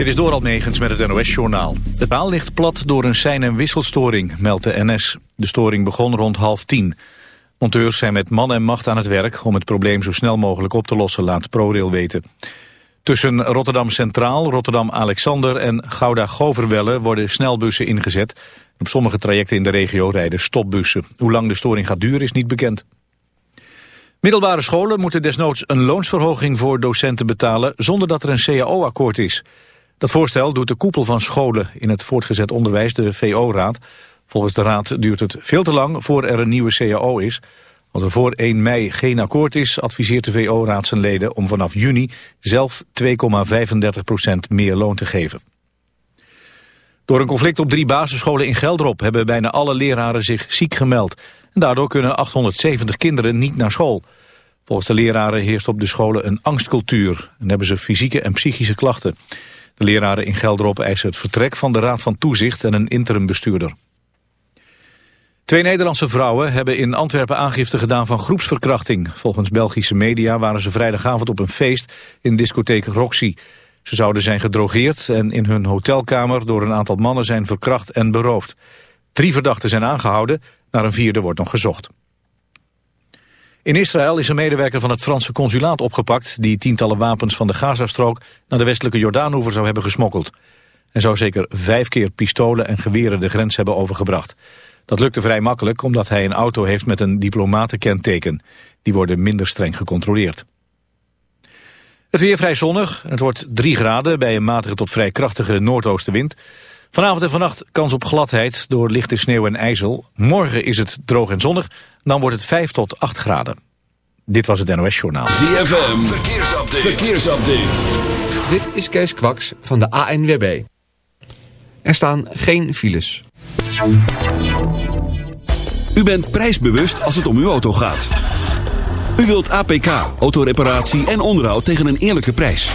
Dit is door Almegens met het NOS-journaal. Het paal ligt plat door een sein- en wisselstoring, meldt de NS. De storing begon rond half tien. Monteurs zijn met man en macht aan het werk om het probleem zo snel mogelijk op te lossen, laat ProRail weten. Tussen Rotterdam Centraal, Rotterdam Alexander en Gouda Goverwelle worden snelbussen ingezet. Op sommige trajecten in de regio rijden stopbussen. Hoe lang de storing gaat duren is niet bekend. Middelbare scholen moeten desnoods een loonsverhoging voor docenten betalen zonder dat er een cao-akkoord is. Dat voorstel doet de koepel van scholen in het voortgezet onderwijs, de VO-raad. Volgens de raad duurt het veel te lang voor er een nieuwe cao is. Als er voor 1 mei geen akkoord is, adviseert de VO-raad zijn leden om vanaf juni zelf 2,35% meer loon te geven. Door een conflict op drie basisscholen in Gelderop hebben bijna alle leraren zich ziek gemeld. En daardoor kunnen 870 kinderen niet naar school. Volgens de leraren heerst op de scholen een angstcultuur en hebben ze fysieke en psychische klachten. Leraren in Gelderop eisen het vertrek van de Raad van Toezicht en een interimbestuurder. Twee Nederlandse vrouwen hebben in Antwerpen aangifte gedaan van groepsverkrachting. Volgens Belgische media waren ze vrijdagavond op een feest in discotheek Roxy. Ze zouden zijn gedrogeerd en in hun hotelkamer door een aantal mannen zijn verkracht en beroofd. Drie verdachten zijn aangehouden, naar een vierde wordt nog gezocht. In Israël is een medewerker van het Franse consulaat opgepakt... die tientallen wapens van de Gazastrook naar de westelijke Jordaanoever zou hebben gesmokkeld. En zou zeker vijf keer pistolen en geweren de grens hebben overgebracht. Dat lukte vrij makkelijk omdat hij een auto heeft met een diplomatenkenteken. Die worden minder streng gecontroleerd. Het weer vrij zonnig. Het wordt 3 graden bij een matige tot vrij krachtige noordoostenwind. Vanavond en vannacht kans op gladheid door lichte sneeuw en ijzel. Morgen is het droog en zonnig. Dan wordt het 5 tot 8 graden. Dit was het NOS Journaal. ZFM, verkeersupdate. verkeersupdate. Dit is Kees Kwaks van de ANWB. Er staan geen files. U bent prijsbewust als het om uw auto gaat. U wilt APK, autoreparatie en onderhoud tegen een eerlijke prijs.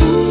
Ooh.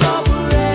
love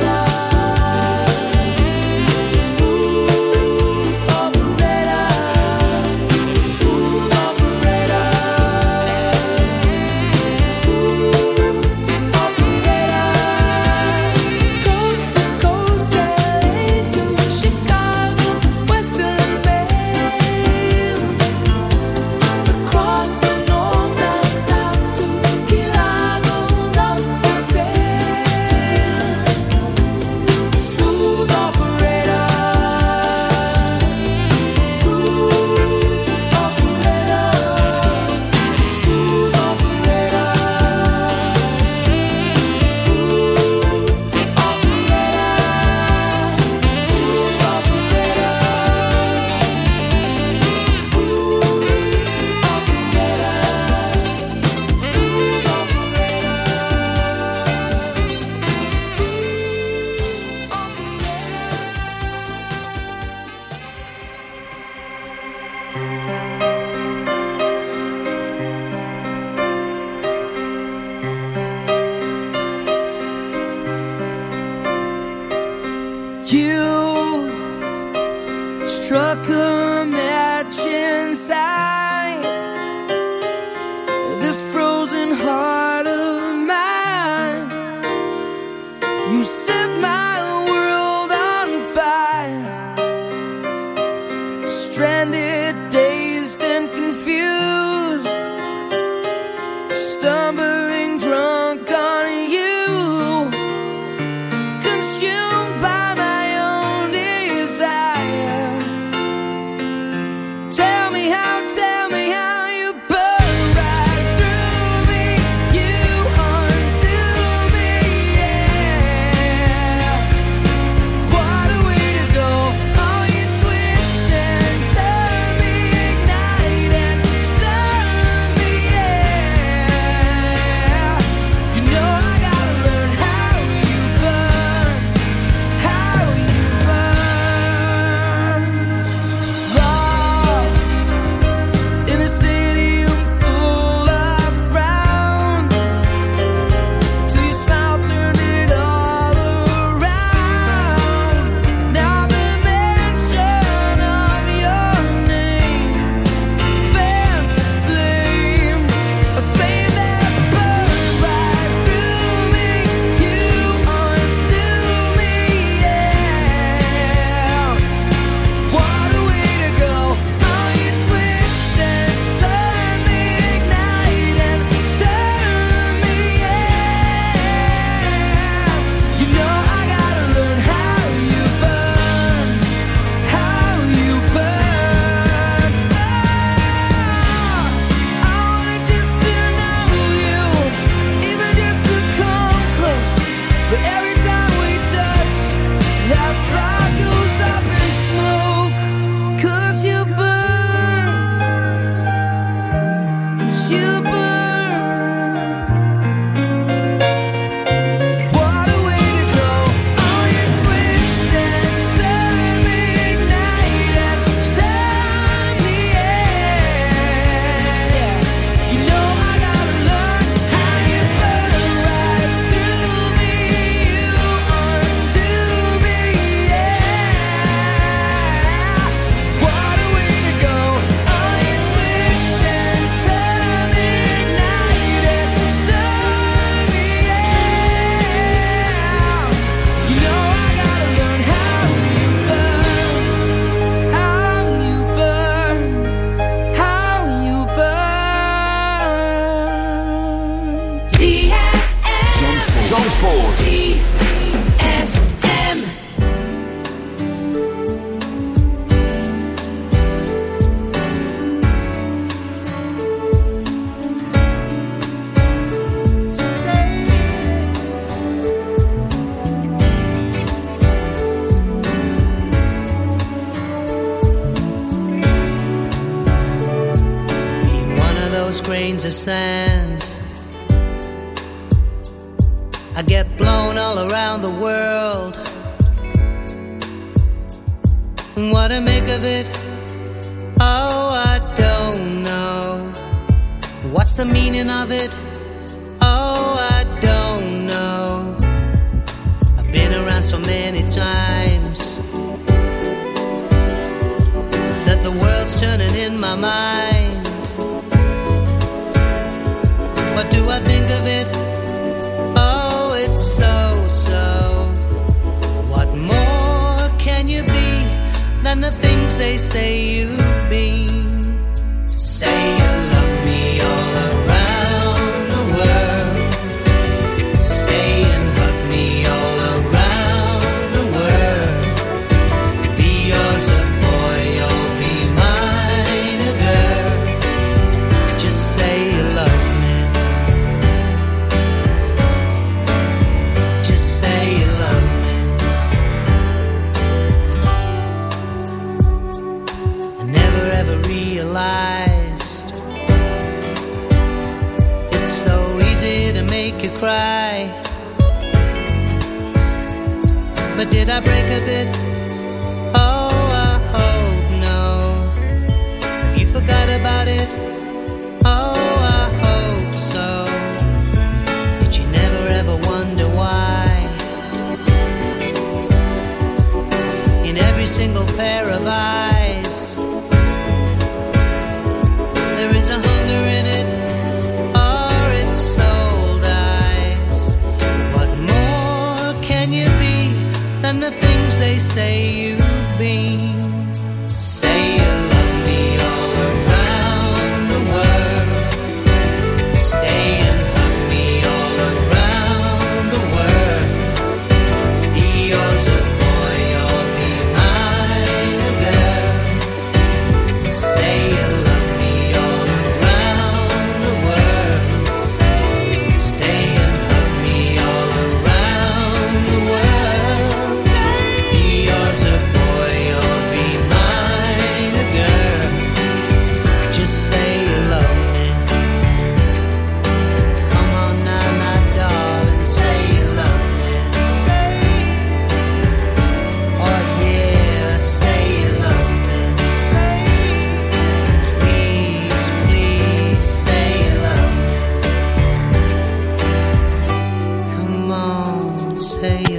say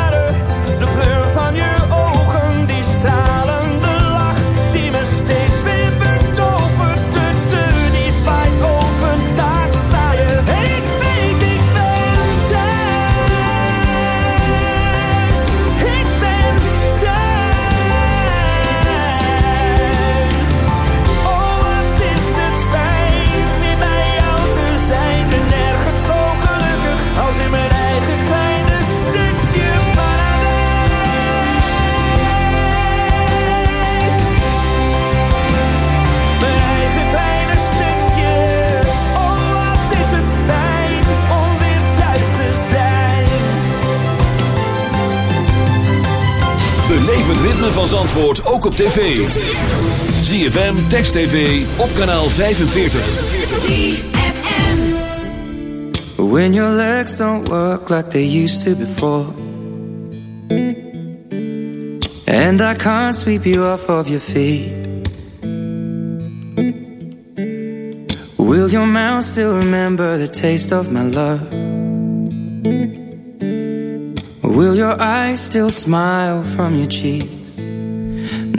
ritme van Zandvoort ook op tv. ZFM, Text TV, op kanaal 45. When your legs don't work like they used to before. And I can't sweep you off of your feet. Will your mouth still remember the taste of my love? Will your eyes still smile from your cheeks?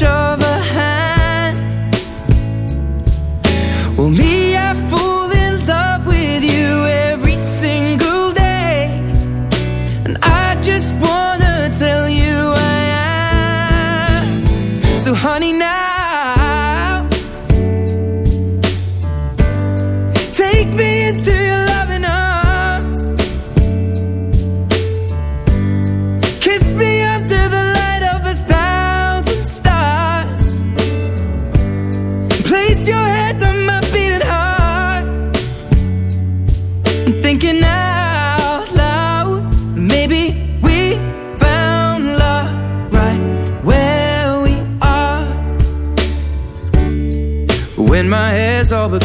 the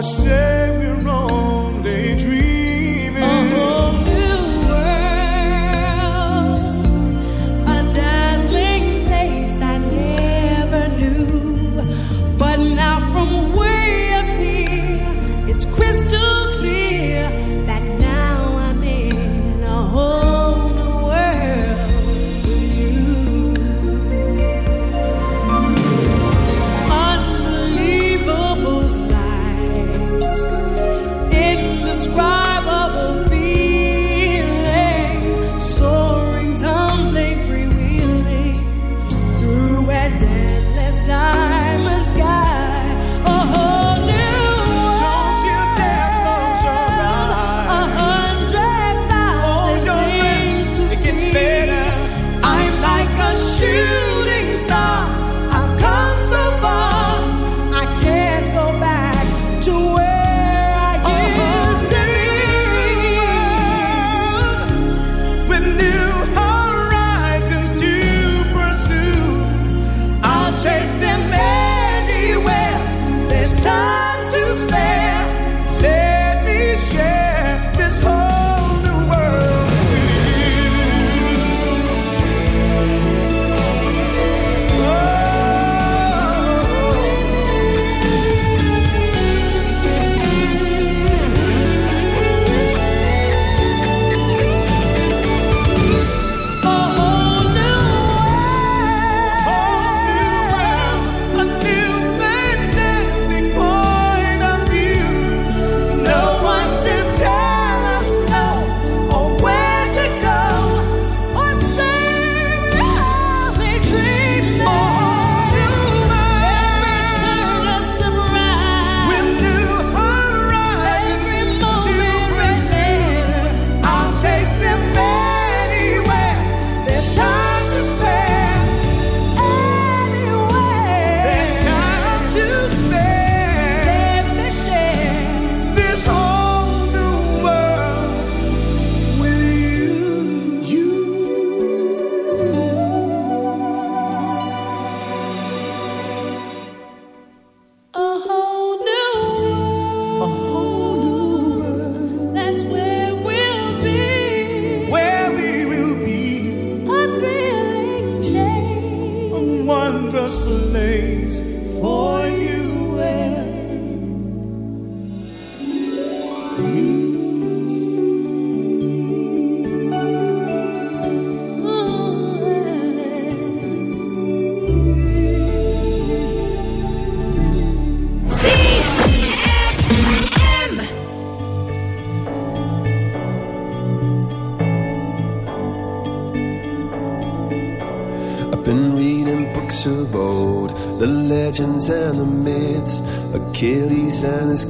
washed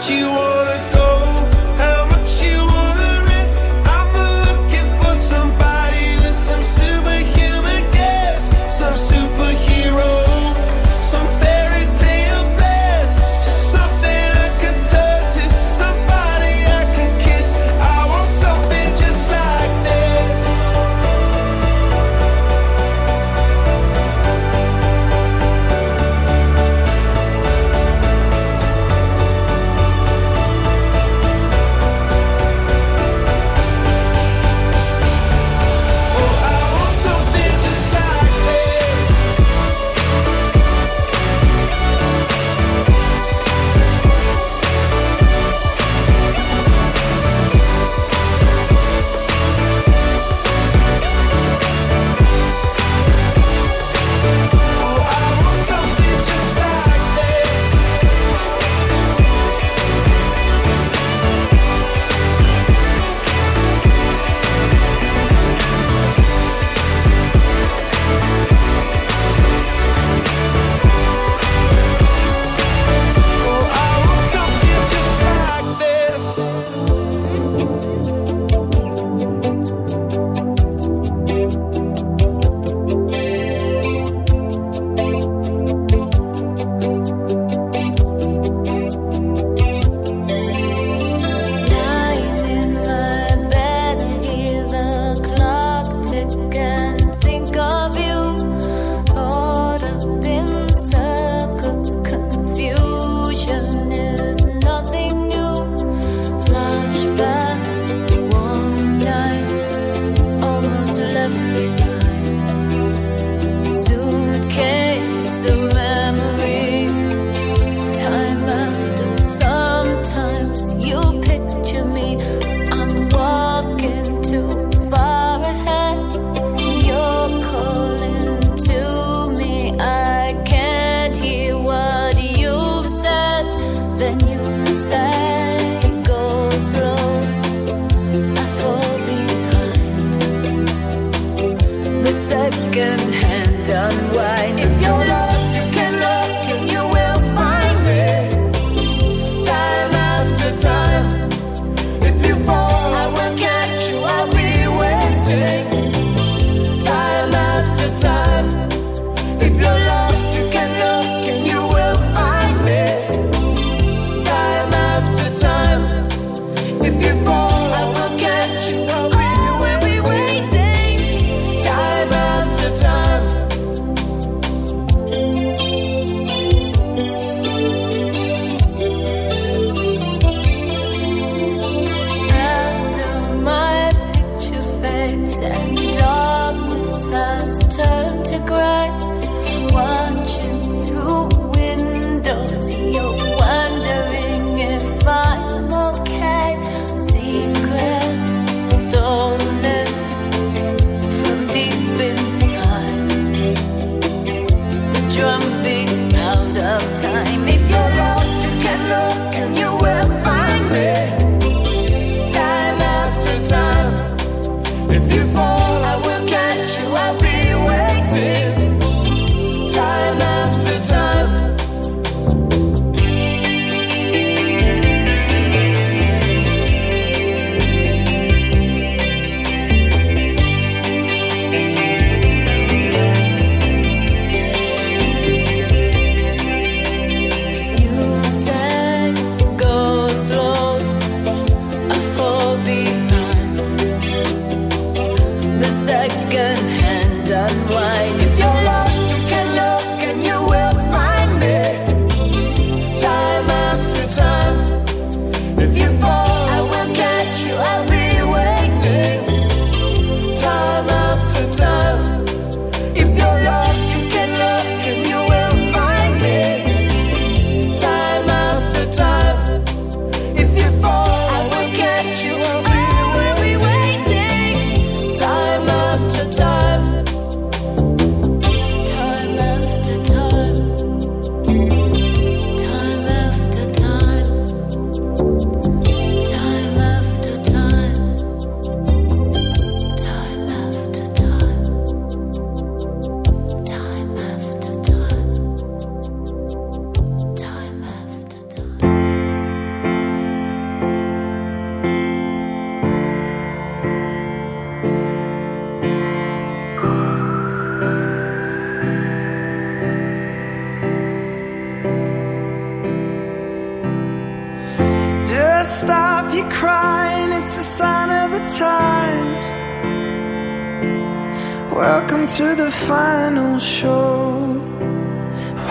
what you want.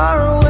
far away.